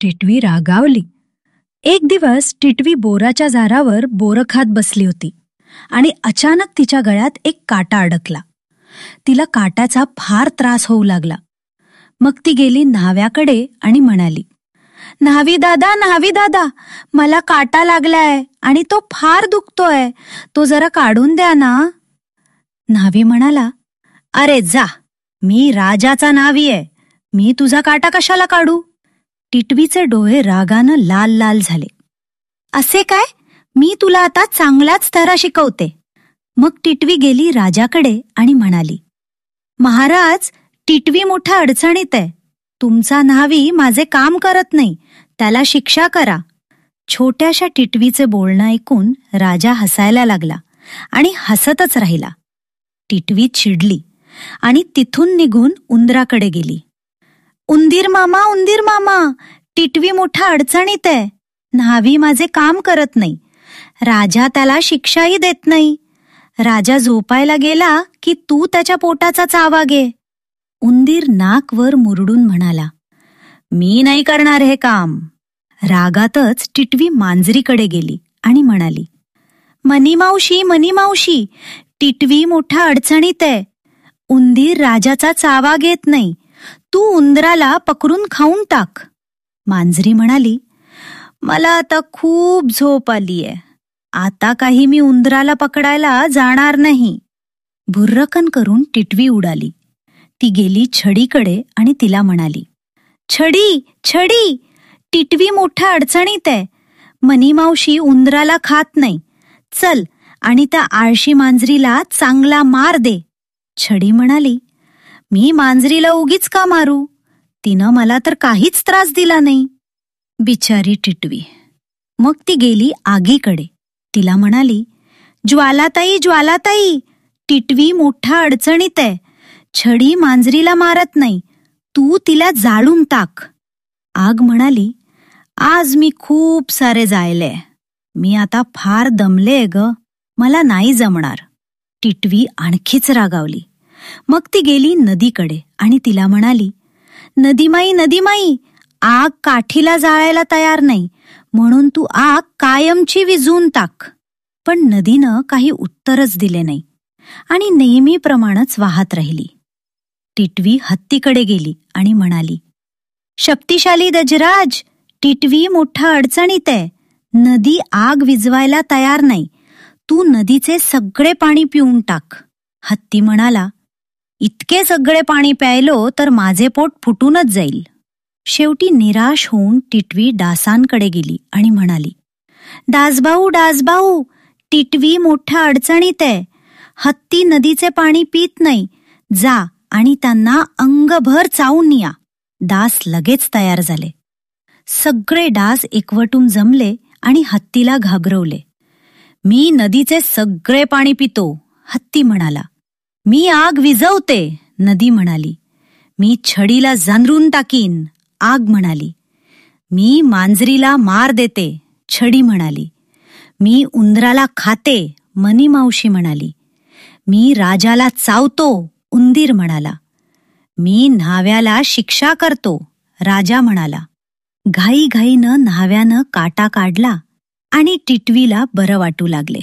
टिटवी रागावली. एक दिवस टिटवी बोराच्या झारावर बोरं खात बसली होती आणि अचानक तिच्या गळ्यात एक काटा अडकला. तिला काट्याचा फार त्रास होऊ लागला. मग ती गेली न्हाव्याकडे आणि म्हणाली न्हावी दादा न्हावी दादा मला काटा लागलाय आणि तो फार दुखतोय. तो जरा काढून द्या ना. न्हावी म्हणाला अरे जा मी राजाचा नावी आहे मी तुझा काटा कशाला काढू? टिटवीचे डोळे रागानं लाल लाल झाले. असे काय? मी तुला आता चांगलाच धडा शिकवते. मग टिटवी गेली राजाकडे आणि म्हणाली महाराज टिटवी मोठ्या अडचणीत आहे. तुमचा न्हावी माझे काम करत नाही त्याला शिक्षा करा. छोट्याशा टिटवीचे बोलणं ऐकून राजा हसायला लागला आणि हसतच राहिला. टिटवी चिडली आणि तिथून निघून उंदराकडे गेली. उंदीर मामा उंदीर मामा टिटवी मोठ्या अडचणीत आहे. न्हावी माझे काम करत नाही. राजा त्याला शिक्षाही देत नाही. राजा झोपायला गेला की तू त्याच्या पोटाचा चावा घे. उंदीर नाक वर मुरडून म्हणाला मी नाही करणार हे काम. रागातच टिटवी मांजरीकडे गेली आणि म्हणाली मनी मावशी मनी मावशी टिटवी मोठ्या अडचणीत आहे. उंदीर राजाचा चावा घेत नाही. तू उंदराला पकडून खाऊन टाक. मांजरी म्हणाली मला आता खूप झोप आलीये. आता काही मी उंदराला पकडायला जाणार नाही. भुर्रकन करून टिटवी उडाली. ती गेली छडीकडे आणि तिला म्हणाली छडी छडी टिटवी मोठ्या अडचणीत आहे. मनी मावशी उंदराला खात नाही. चल आणि त्या आळशी मांजरीला चांगला मार दे. छडी म्हणाली मी मांजरीला उगीच का मारू? तिनं मला तर काहीच त्रास दिला नाही. बिचारी टिटवी. मग ती गेली आगीकडे. तिला म्हणाली ज्वालाताई ज्वालाताई टिटवी मोठ्या अडचणीत आहे. छडी मांजरीला मारत नाही. तू तिला जाळून टाक. आग म्हणाली आज मी खूप सारे जायले. मी आता फार दमले ग. मला नाही जमणार. टिटवी आणखीच रागावली. मग ती गेली नदीकडे आणि तिला म्हणाली नदीमाई नदीमाई आग काठीला जाळायला तयार नाही म्हणून तू आग कायमची विजून टाक. पण नदीनं काही उत्तरच दिले नाही आणि नेहमीप्रमाणेच वाहत राहिली. टिटवी हत्तीकडे गेली आणि म्हणाली शक्तिशाली दजराज टिटवी मोठ्या अडचणीत आहे. नदी आग विजवायला तयार नाही. तू नदीचे सगळे पाणी पिऊन टाक. हत्ती म्हणाला इतके सगळे पाणी प्यायलो तर माझे पोट फुटूनच जाईल. शेवटी निराश होऊन टिटवी डासांकडे गेली आणि म्हणाली डासभाऊ डासभाऊ टिटवी मोठ्या अडचणीत आहे. हत्ती नदीचे पाणी पित नाही. जा आणि त्यांना अंगभर चावून या डास लगेच तयार झाले. सगळे डास एकवटून जमले आणि हत्तीला घाबरवले. मी नदीचे सगळे पाणी पितो हत्ती म्हणाला. मी आग विझवते नदी म्हणाली. मी छडीला जांदरून टाकीन आग म्हणाली. मी मांजरीला मार देते छडी म्हणाली. मी उंदराला खाते मनी मावशी म्हणाली. मी राजाला चावतो उंदीर म्हणाला. मी न्हाव्याला शिक्षा करतो राजा म्हणाला. घाईघाईनं न्हाव्यानं काटा काढला आणि टिटवीला बरं वाटू लागले.